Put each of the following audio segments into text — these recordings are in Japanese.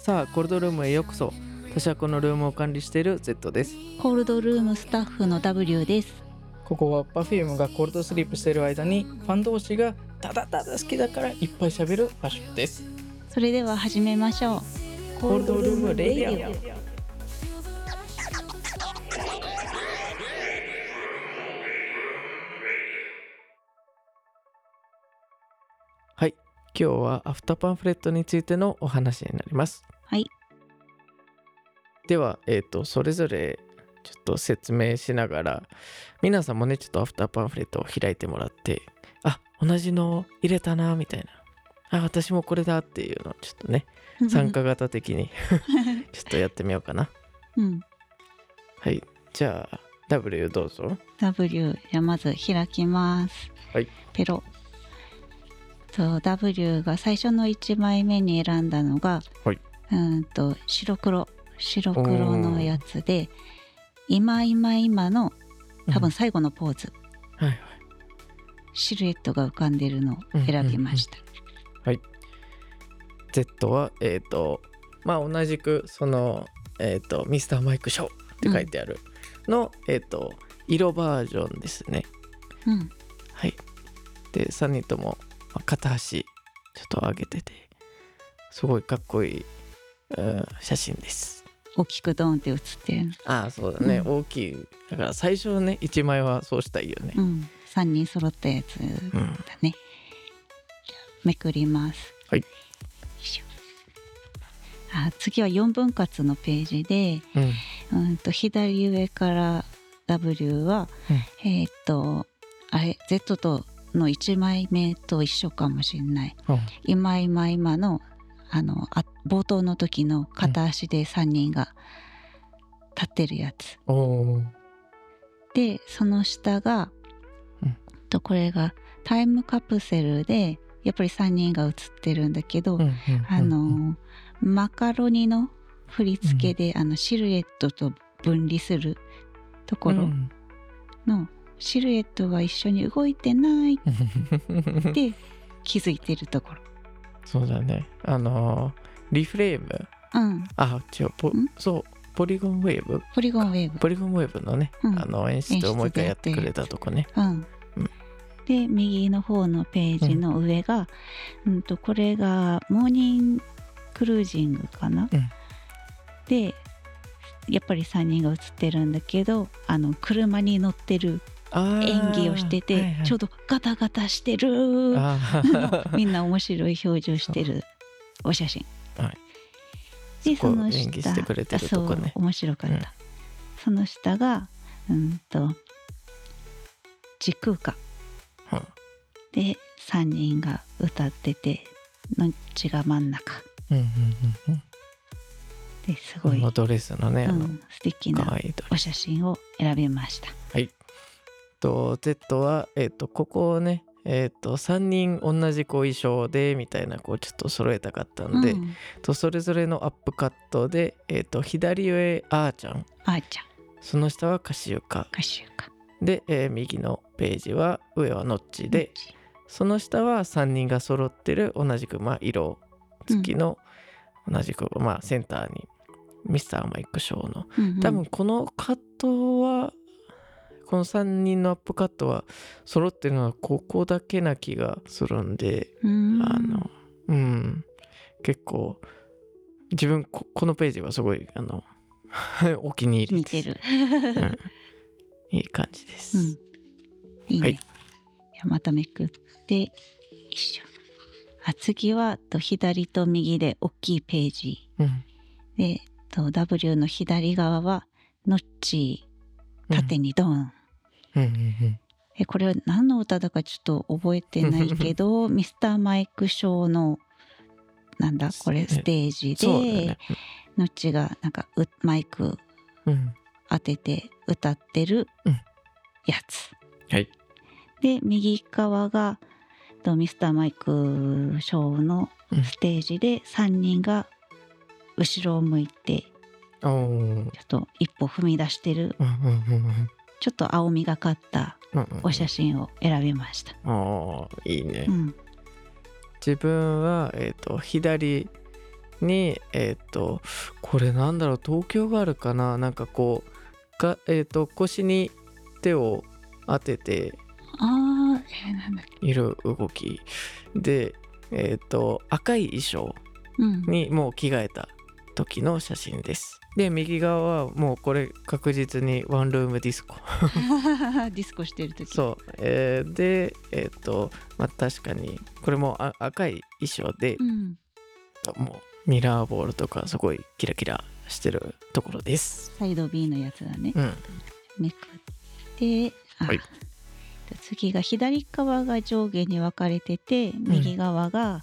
さあコールドルームへようこそ。私はこのルームを管理している Z です。コールドルームスタッフの W です。ここは Perfume がコールドスリープしている間にファン同士がただただ好きだからいっぱい喋る場所です。それでは始めましょう。コールドルームレイディ今日はアフターパンフレットについてのお話になります。はい。ではえっ、とそれぞれちょっと説明しながら皆さんもねちょっとアフターパンフレットを開いてもらってあ同じの入れたなみたいな。あ私もこれだっていうのをちょっとね参加型的に ちょっとやってみようかな。うん。はい。じゃあ W どうぞ。W じゃあまず開きます。はい。ペロ。そう W が最初の1枚目に選んだのが、はい。うーんと白黒白黒のやつで今今今の多分最後のポーズ、はいはい。シルエットが浮かんでるのを選びました、Z はえっ、とまあ同じくそのえっ、とミスターマイクショーって書いてあるの、えっ、と色バージョンですね。うん。はい。で3人ともまあ片足ちょっと上げててすごいかっこいい、うん写真です。大きくドーンって写って。るのああそうだね、うん。大きい。だから最初ね1枚はそうしたいよね。うん、3人揃ったやつだうん。ね。じゃあめくります。はい。あ次は4分割のページで、うん。うん、と左上から W は、えーっとあれ Z との1枚目と一緒かもしれない。今今今のあのあ冒頭の時の片足で3人が立ってるやつ、おおでその下が、うん。とこれがタイムカプセルでやっぱり3人が写ってるんだけど、あのマカロニの振り付けで、あのシルエットと分離するところの、シルエットが一緒に動いてない。って気づいてるところ。そうだね。あのリフレーム？うん、あ違う。ポん？そう。ポリゴンウェーブ？ポリゴンウェーブ。ポリゴンウェーブのね、うん。あの演出をもう一回やってくれたとこね。うん。うんで右の方のページの上が、うん、とこれがモーニングクルージングかな、うん。でやっぱり3人が写ってるんだけどあの車に乗ってる演技をしてて、ちょうどどガタガタしてる。みんな面白い表情してるお写真。はい。でその下演技してくれてるあそう面白かった。うん。その下がうんと時空間うん。で3人が歌っててのっちが真ん中。うんうんうんですごい、ドレスのね、あのうん、素敵なお写真を選びました。スと Z はえっ、とここをねえっ、と3人同じ衣装でみたいなこうちょっと揃えたかったんで、うん、とそれぞれのアップカットでえっ、と左上あーちゃん。あーちゃん。その下はカシウカ。歌手かで、えー右のページは上はノッチで、その下は3人が揃ってる同じくまあ色付きの同じくまあセンターにミスターマイクショーの。うんうん。多分このカットはこの3人のアップカットは揃ってるのはここだけな気がするんでうん。あのうん。結構自分ここのページはすごいあの お気に入り似です。てる。うん。いい感じです、うん、いいね。はい。まためくってよいしょあ次はと左と右で大きいページ。うん。でと W の左側はノッチ縦にドン、うんうんうんえこれは何の歌だかちょっと覚えてないけど ミスターマイクショーのなんだこれステージで、ね。ノッチがなんかうマイクうん当てて歌ってるうん。やつ、はい。で右側がとミスターマイクショーのうん。ステージで3人が後ろを向いてちょっと一歩踏み出してるうんうんうんちょっと青みがかったうんうんお写真を選びました。ああいいね、うん。自分は、えー、と左にえっ、とこれなんだろう東京があるかな？なんかこうがえっ、と腰に手を当ててああえー、なんだいる動き。でえっ、と赤い衣装うん。にもう着替えた時の写真ですで右側はもうこれ確実にワンルームディスコ。ディスコしてる時。そう、えーでえっ、とまあ確かにこれもあ赤い衣装でう、ん。もうミラーボールとかすごいキラキラしてるところです。サイド B のやつだね。うん。めくってあ、はい。次が左側が上下に分かれてて右側が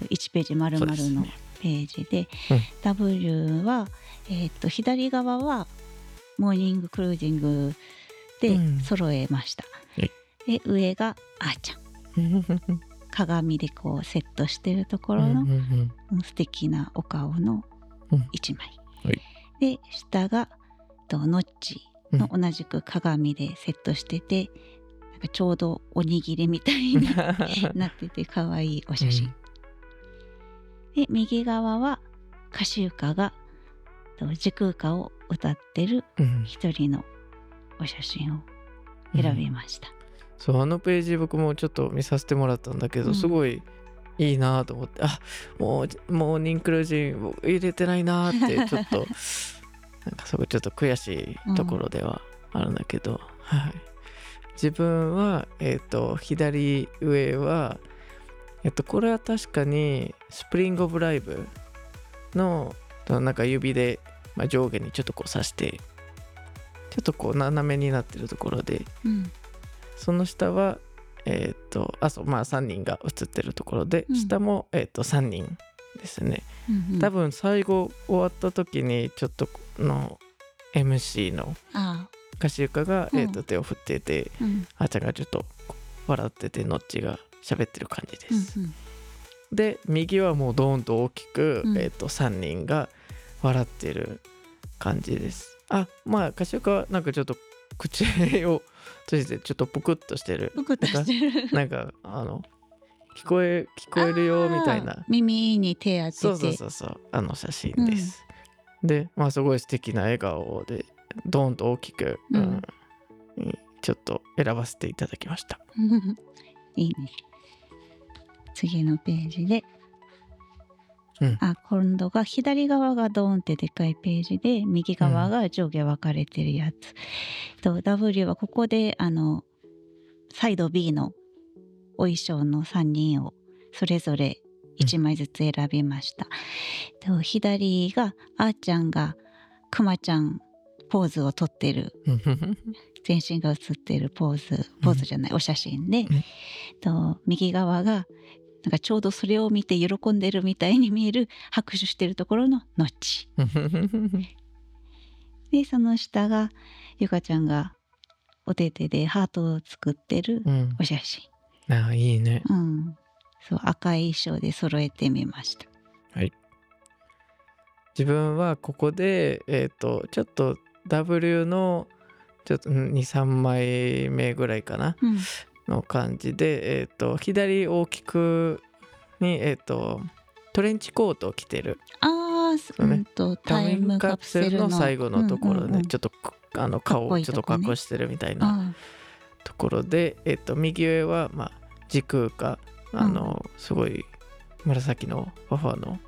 1ページ丸々のページでうん。W は、えー、と左側はモーニングクルージングでうん。揃えました、はいで上があーちゃん。鏡でこうセットしてるところのうんうんうん。うん素敵なお顔のうん。1枚、はい。で下がとノッチの同じく鏡でセットしてて、なんかちょうどおにぎりみたいに なってて可愛いお写真、で右側は歌手歌がと時空歌を歌ってるうん。一人のお写真を選びました、そうあのページ僕もちょっと見させてもらったんだけど、うん。すごいいいなと思ってあもうモーニングクルージン入れてないなって ちょっとなんかすごいちょっと悔しいところではあるんだけど、はい、自分はえっ、と左上はえっとこれは確かにスプリング・オブ・ライブのなんか指で、まあ、上下にちょっとこう刺してちょっとこう斜めになってるところでうん。その下は、えっ、と、あ、そう、まあ3人が写ってるところで、うん。下も、えっ、と、3人ですね。うんうん。多分最後終わった時に、ちょっとの MC のあ歌手家が、うん。えっ、と、手を振ってて、あうん。あーちゃんがちょっと笑ってて、ノッチが喋ってる感じです。うんうん。で、右はもうドーンと大きく、うん。えっ、と、3人が笑ってる感じです。あ、まあ、歌手家はなんかちょっと口を閉じて、ちょっとぷくっとしてる。ぷくっとしてる。なんかあの聞こえ聞こえるよみたいな。耳に手当てて。そうそうそうそう。あの写真です、でまあすごい素敵な笑顔でドーンと大きく、うん。うん。ちょっと選ばせていただきました。いいね。次のページで、うん。あ今度が左側がドーンってでかいページで右側が上下分かれてるやつ、と W はここであのサイド B のお衣装の3人をそれぞれ1枚ずつ選びました、と左があーちゃんがくまちゃんポーズをとってる。全身が写っているポーズ。ポーズじゃない、お写真で、と右側がなんかちょうどそれを見て喜んでるみたいに見える拍手してるところのノッチでその下がゆかちゃんがお手手でハートを作ってるうん。お写真、ああいいね。うん、そう赤い衣装で揃えてみました。自分はここでえっ、とちょっと W のちょっと23枚目ぐらいかな。うんの感じで、えっ、と、左大きくに、えっ、と、トレンチコートを着てる。ああ、うね。うんとタイムカプセルのの最後のところで、うんうん。うんちょっとあの顔をちょっと隠してるみたいなあところで、えっ、と、右上は、まあ、時空か、あの、すごい紫のファファの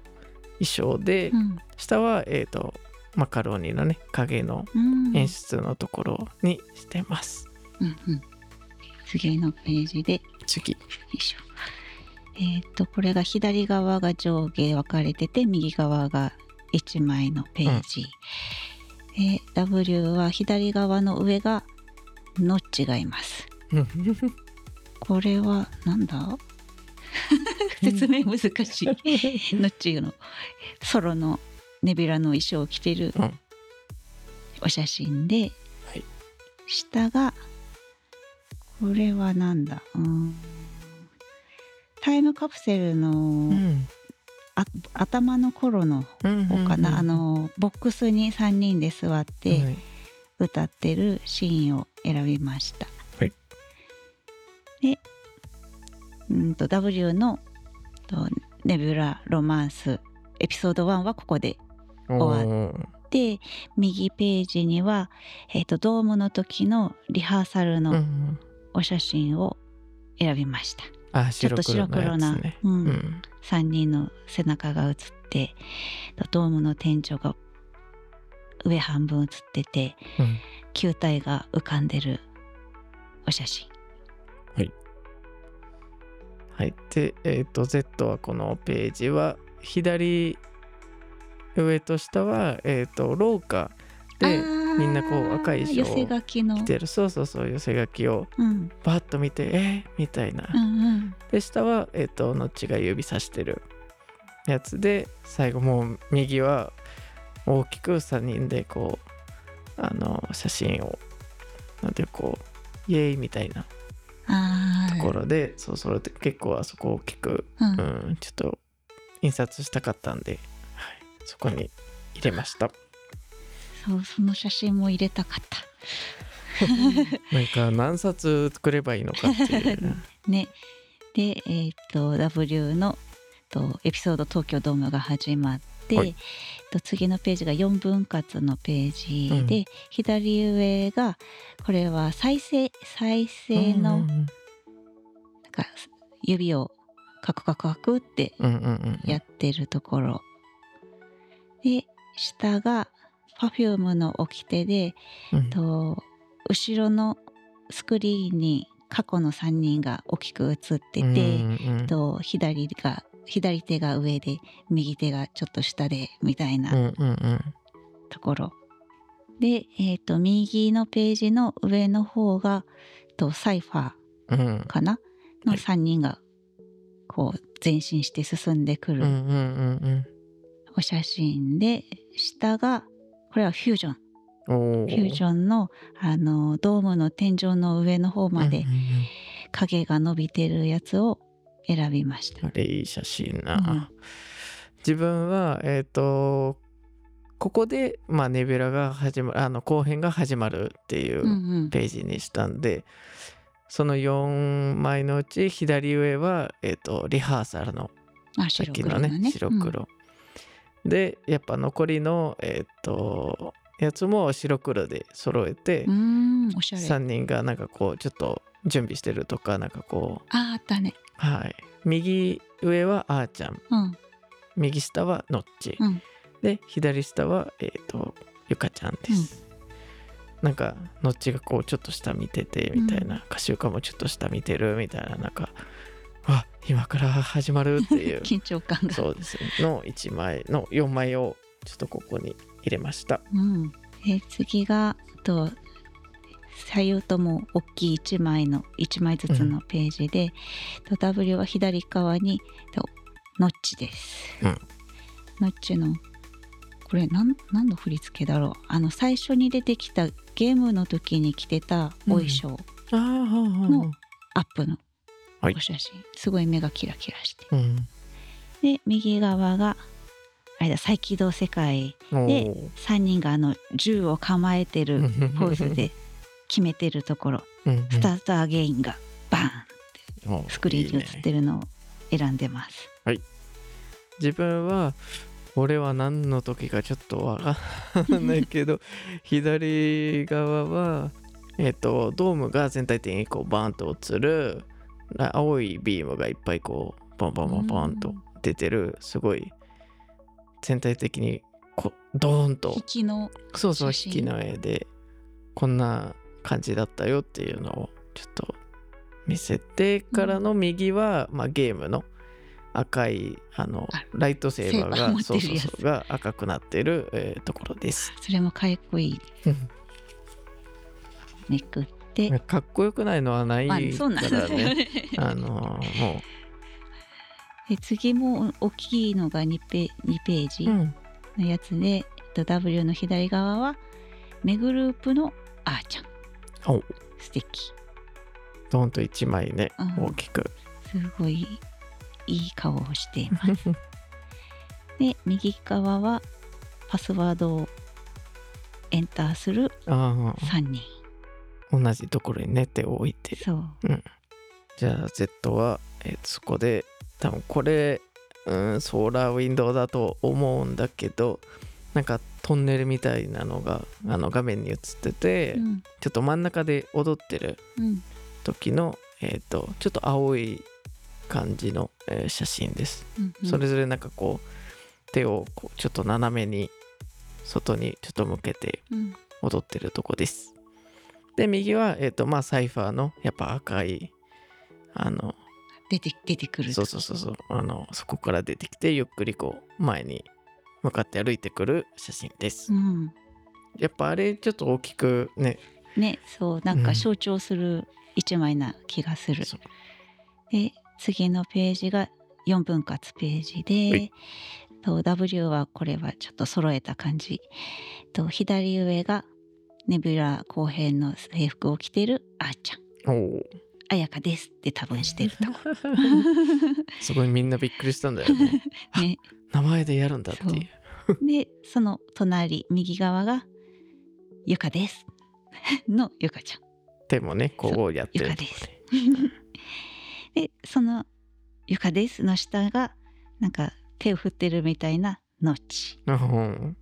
衣装で、ーうん。下は、えっ、と、マカロニのね、影のうん。演出のところにしてます。うんうん次のページで。次。よいしょ。えっ、とこれが左側が上下分かれてて右側が1枚のページ、えー W は左側の上がノッチがいます。これはなんだ？説明難しい。ノッチのソロのネビュラの衣装を着てるうん。お写真で、はい。下がこれはなんだ？うーん。タイムカプセルの、うん。あ頭の頃の方かな、あのボックスに3人で座ってはい。歌ってるシーンを選びました。はい。でうんと W のとネビュラロマンスエピソード1はここで終わで右ページには、えーと、ドームの時のリハーサルのお写真を選びました。あちょっと白黒な、ね、うん、うん、3人の背中が写ってドームの天井が上半分写ってて、うん、球体が浮かんでるお写真。はい。はい。で、えっ、ー、と、Z はこのページは左上と下は、えっ、ー、と、廊下でみんなこう赤い衣装を着てる。そうそうそう寄せ書きをバッと見て、うん、えー、みたいな、うんうん、で下は、えーと、とノッチが指さしてるやつで最後もう右は大きく3人でこうあの写真をなんていうこうイエーイみたいなところでそうそれで結構あそこ大きく、うん、うん、ちょっと印刷したかったんで、はい、そこに入れました。そうその写真も入れたかった。なんか何冊作ればいいのかっていう。ね。でえっ、ー、と W のとエピソード東京ドームが始まって、はい、と次のページが4分割のページで、うん、左上がこれは再生再生の、なんか指をカクカクカクってやってるところ、で下が Perfume の掟で、うん、と後ろのスクリーンに過去の3人が大きく映ってて、うんうん、と左が左手が上で右手がちょっと下でみたいなところ、で、えーと、右のページの上の方がとサイファーかな、うん、の3人がこう前進して進んでくるお写真で下がこれはフュージョン。フュージョンのあのドームの天井の上の方まで影が伸びてるやつを選びました。あれいい写真な。うん、自分はえっ、ー、とここで、まあ、ネビュラが始まるあの後編が始まるっていうページにしたんで、うんうん、その4枚のうち左上は、えーと、リハーサルのさっきのね。白黒、でやっぱ残りのえっ、とやつも白黒で揃えて3人がなんかこうちょっと準備してるとかなんかこう。ああったね。はい。右上はあーちゃん、うん、右下はのっち、うん、で左下はえっ、ー、とゆかちゃんです、うん、なんかのっちがこうちょっと下見ててみたいな、歌集かもちょっと下見てるみたいななんかわ今から始まるっていう。緊張感が。そうです。の1枚の4枚をちょっとここに入れました、うん、え次がと左右とも大きい1枚の1枚ずつのページで、うん、W は左側にノッチです、うん、ノッチのこれ何何の振り付けだろう。あの最初に出てきたゲームの時に着てたお衣装のアップのお写真、はい、すごい目がキラキラして、うん、で右側があれだ再起動世界で3人があの銃を構えてるポーズで決めてるところ。スタートアゲインがバーンってスクリーンに映ってるのを選んでます。いいね、はい。自分はこれは何の時かちょっとわかんないけど 左側はえっ、ー、とドームが全体的にこうバーンと映る青いビームがいっぱいこうポンポンポンポンと出てるすごい全体的にこドーンと。引きのそうそう引きの絵でこんな感じだったよっていうのをちょっと見せてからの右は、まあ、ゲームの赤いあのライトセーバーがそうそうそうが赤くなってる、えー、ところです。それもかっこいい。めくっで。かっこよくないのはないからね、あ、あのもう。で次も大きいのが 2, ペ2ページのやつで、うん、W の左側はメグループのあーちゃん。お。素敵。ドンと1枚ね、うん、大きく。すごいいい顔をしています。で右側はパスワードをエンターする3人同じところにね手を置いて。そう、うん、じゃあ Z は、えー、そこで多分これうん、ソーラーウィンドウだと思うんだけどなんかトンネルみたいなのがあの画面に映ってて、うん。ちょっと真ん中で踊ってるうん。時の、えー、とちょっと青い感じの、えー写真です。うんうん。それぞれなんかこう手をこうちょっと斜めに外にちょっと向けてうん。踊ってるとこです。で右は、えーとまあ、サイファーのやっぱ赤いあの出て出てくる。そうそうそうそうあのそこから出てきてゆっくりこう前に向かって歩いてくる写真です。うん。やっぱあれちょっと大きくね。ねそうなんうん。か象徴する一枚な気がする、そう。で次のページが4分割ページはでい。と W はこれはちょっと揃えた感じ。と左上がネビュラ後編の制服を着てるあーちゃん。おお彩香ですって多分してると。こ すごいみんなびっくりしたんだよね。ね。名前でやるんだっていう。でその隣右側がゆかです。のゆかちゃん。手もねこうやってるとこゆかでその「ゆかです」の下がなんか手を振ってるみたいな「のち。ね。うん」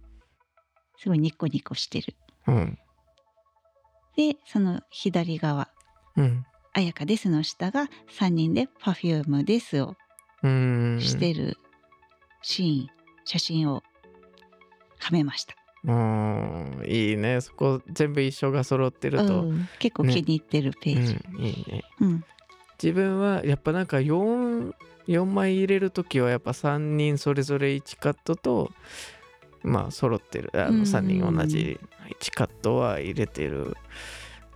すごいニコニコしてる。うんでその左側。うん「あやかです」の下が3人で「Perfume です」をうん。してるシーン、写真をはめました、うん。いいね。そこ全部一緒が揃ってると、うん。結構気に入ってるページ、うん、いいね。うん。自分はやっぱなんか 4, 4枚入れる時はやっぱ3人それぞれ1カットとまあ揃ってるあのうんうんうん。3人同じ1カットは入れてる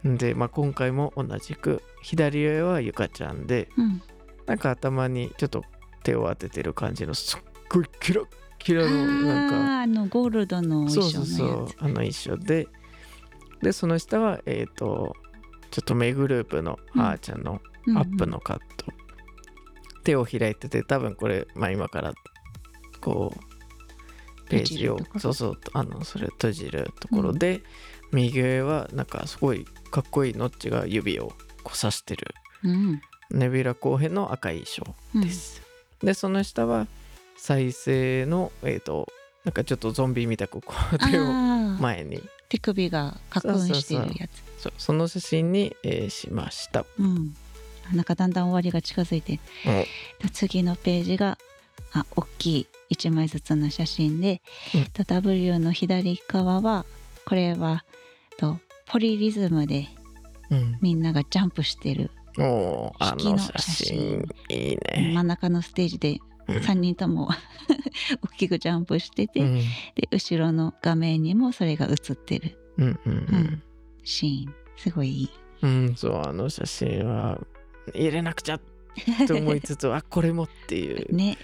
んで、まあ、今回も同じく左上はゆかちゃんでうん、なんか頭にちょっと手を当ててる感じのすっごいキラッキラあのなんかーあのゴールドのおそう衣装そうそうあの一緒ででその下はえっ、とちょっとメグループのうん。あーちゃんのうん。アップのカット、手を開いてて多分これ、まあ、今からこうページをそうそうあのそれ閉じるところで、右上はなんかすごいかっこいいノッチが指をこう刺してる。うん。ネビュラ後編の赤い衣装うん。です、でその下は再生のえっ、となんかちょっとゾンビみたくこう手を前に。手首がカクンしてるやつ。そうその写真に、えーしました。うん。なんかだんだん終わりが近づいて。で次のページがあ大きい1枚ずつの写真で、うん。と W の左側はこれはとポリリズムでうん、みんながジャンプしてるおーあ引きのの写真いいね。真ん中のステージでうん。3人とも 大きくジャンプしてて、うん。で後ろの画面にもそれが映ってる。うんうんシーン。すごいいい。うん、うん、そうあの写真は入れなくちゃって思いつつあこれもっていう、ね。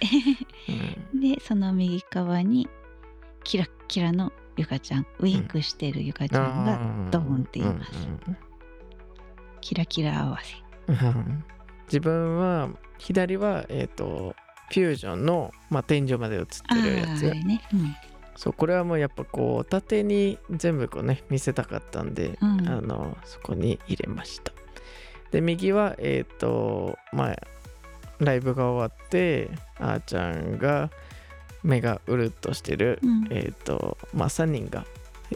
うん。でその右側にキラッキラのゆかちゃんウインクしてるゆかちゃんがドーンって言います。うんキラキラ合わせ。自分は左はえっ、とフュージョンの、まあ、天井まで映ってあるやつ。ね。うん。そうこれはもうやっぱこう縦に全部こうね見せたかったんで、うん。あのそこに入れましたで右はえっ、とまあライブが終わってあーちゃんが目がうるっとしてる、うん。えっ、とまあ3人が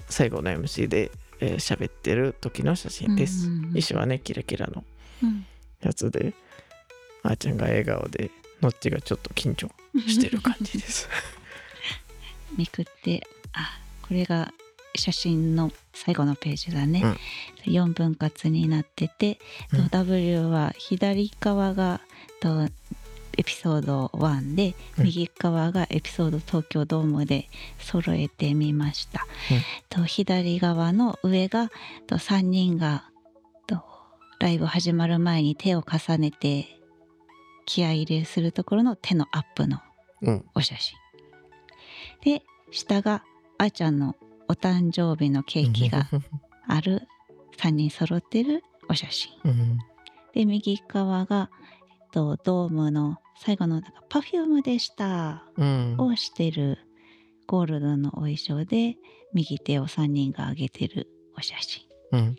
最後の MC で喋、えー喋ってる時の写真です、うんうんうん。衣装はねキラキラのうん。やつであーちゃんが笑顔でノッチがちょっと緊張してる感じです。めくってあこれが写真の最後のページだね、4分割になってて、とうん。W は左側がとエピソード1でうん。右側がエピソード東京ドームで揃えてみました、うん。と左側の上がと3人がとライブ始まる前に手を重ねて気合い入れするところの手のアップのうん。お写真。で下があーちゃんのお誕生日のケーキがある3人揃ってるお写真。うんで右側が、えっと、ドームの最後のなんかパフュームでした。うん。をしてるゴールドのお衣装で右手を3人が上げてるお写真。うん。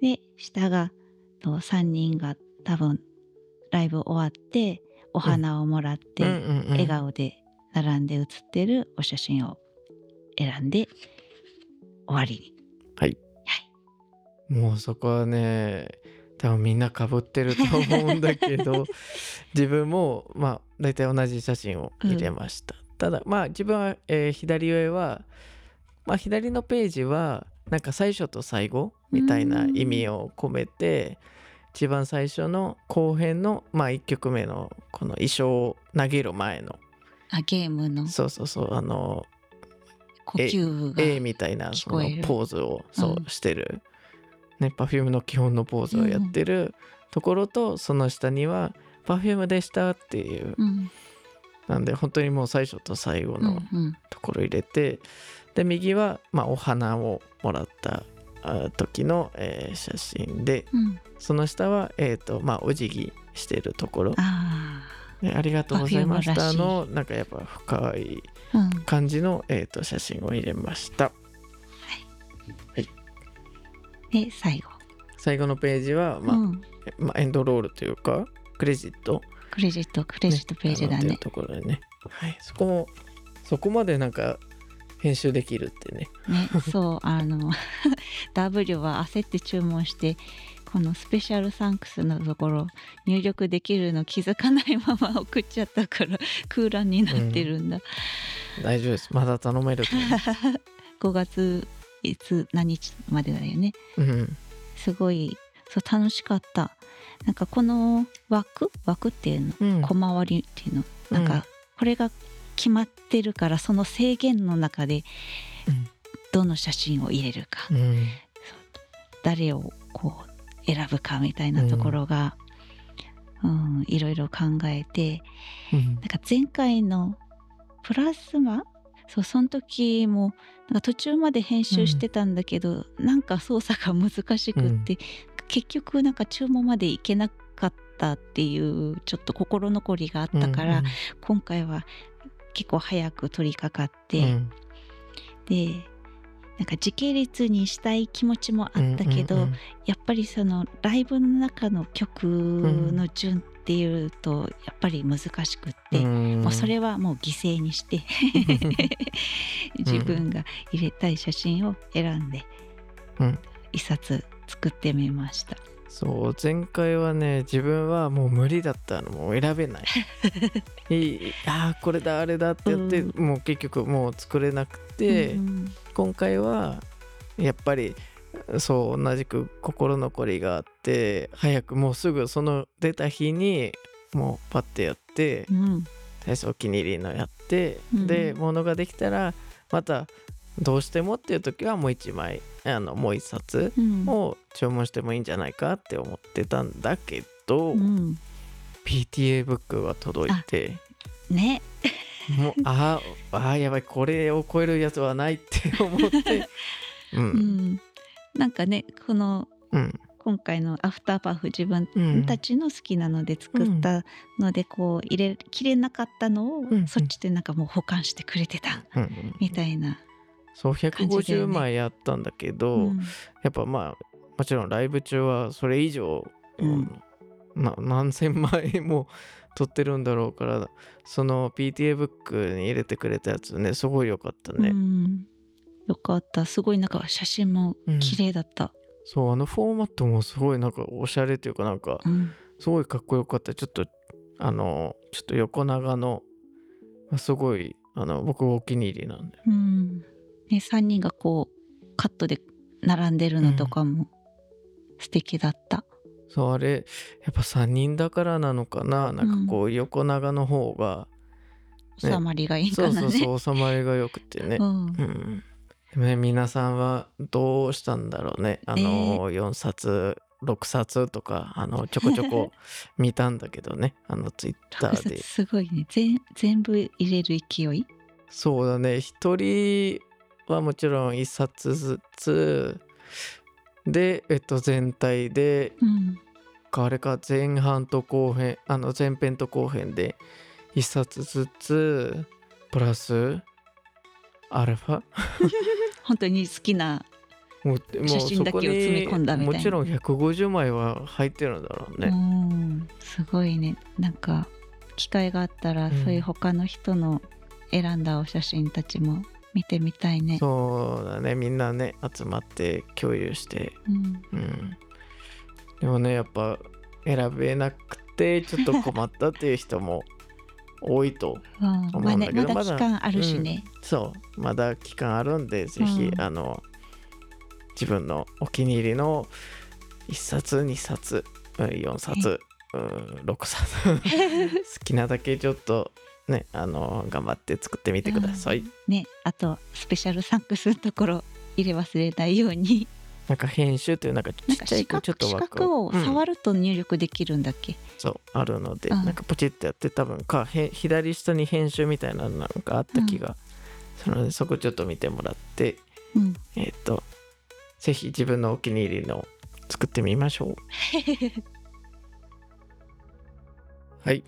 で下がと3人が多分ライブ終わってお花をもらって、笑顔で並んで写ってるお写真を選んで終わりに。もうそこはね多分みんなかぶってると思うんだけど 自分もまあ大体同じ写真を入れました、ただまあ自分は、えー左上はまあ左のページはなんか最初と最後みたいな意味を込めて一番最初の後編のまあ1曲目のこの衣装を投げる前の。あゲームの。そうそうそうあの呼吸が A みたいなそのポーズをそううんしてる、ね Perfume の基本のポーズをやってるところと、その下には Perfume でしたっていう、うん。なんで本当にもう最初と最後うんのうん。ところ入れて、で右はまあお花をもらったあ時の、えー写真でうん。その下はえっ、とまあお辞儀してるところ。あでありがとうございました。のなんかやっぱ深い感じの、えー、と写真を入れました。で最後、最後のページは、まあうん、まあ、エンドロールというかクレジット。クレジットクレジットページだねあのっていうところでね、はい、そこもそこまでなんか編集できるってね。ねそうあの W は焦って注文してこのスペシャルサンクスのところ入力できるの気づかないまま送っちゃったから 空欄になってるんだ、大丈夫です。まだ頼めると思5 月いつ何日までだよね。う、うん、すごいそう楽しかった。なんかこの枠？枠っていうの？うん。小回りっていうの？なん。うんかこれが決まってるからその制限の中でどの写真を入れるか、うん。誰をこう選ぶかみたいなところが、うんいろいろ考えてうん。なんか前回のプラズマそうその時もなんか途中まで編集してたんだけど、なんか操作が難しくって、結局なんか注文までいけなかったっていうちょっと心残りがあったから、今回は結構早く取り掛かって、うん。でなんか時系列にしたい気持ちもあったけど、うんうんやっぱりそのライブの中の曲の順っていうとやっぱり難しくって、うん。もうそれはもう犠牲にして 自分が入れたい写真を選んでうん。一冊作ってみました。そう前回はね自分はもう無理だったのもう選べない。いいあーこれだあれだってやって、うもう結局もう作れなくて、うん今回はやっぱりそう同じく心残りがあって早くもうすぐその出た日にもうパッてやってうん。最初お気に入りのやって、うん。で物ができたらまたどうしてもっていう時はもう一枚あのもう一冊うん。を注文してもいいんじゃないかって思ってたんだけど、うん。PTA ブックが届いてねもうあーあーやばいこれを超えるやつはないって 思って。ううん。ん、なんかねこのうん。今回のアフターパフ自分うん。たちの好きなので作ったのでこう入れきれなかったのを、んそっちでなんかもう保管してくれてたみたいな。そう感じだよ150ね枚やったんだけど、うん。やっぱまあもちろんライブ中はそれ以上、うん。な何千枚も撮ってるんだろうからその PTA ブックに入れてくれたやつねすごい良かったね、うん。よかった。すごいなんか写真も綺麗だった。そうあのフォーマットもすごいなんかおしゃれというかなんかうん。すごいかっこよかった。ちょっとあのちょっと横長のすごいあの僕お気に入りなんでうん。ね、3人がこうカットで並んでるのとかも素敵だった。そうあれやっぱ3人だからなのかな？なんかこう横長の方が、ね。収まりがいいそうかなね。そうそう収まりが良くてね。うん。うん。でもね皆さんはどうしたんだろうね？あの、4冊6冊とかあのちょこちょこ見たんだけどね。あのツイッターですごいね。全全部入れる勢い？そうだね。一人はもちろん1冊ずつでえっと全体でうんあれか前半と後編あの前編と後編で1冊ずつプラスアルファ？本当に好きな写真だけを詰め込んだみたいな。もちろん150枚は入ってるんだろううね。んすごいね。なんか機会があったら、うん。そういう他の人の選んだお写真たちも見てみたいね。そうだね。みんなね集まって共有して。うん、うんでもねやっぱ選べなくてちょっと困ったっていう人も 多いとうん思まあねまうんだけどだ期間あるしね。そうまだ期間あるんでぜひ、うん。あの自分のお気に入りの1冊2冊うん4冊、うん、6冊 好きなだけちょっとねあの頑張って作ってみてください、ねあとスペシャルサンクスのところ入れ忘れないようになんか編集というなんかちっちゃい子ちょっと枠角をうん。触ると入力できるんだっけ、そうあるので、うん。なんかポチッとやって多分かへ左下に編集みたいなのなんかあった気がするので、そこちょっと見てもらってうん、えっ、とぜひ自分のお気に入りの作ってみましょう。はい。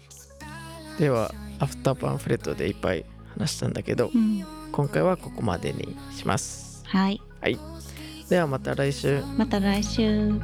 ではアフターパンフレットでいっぱい話したんだけどうん、今回はここまでにします。はいではまた来週。また来週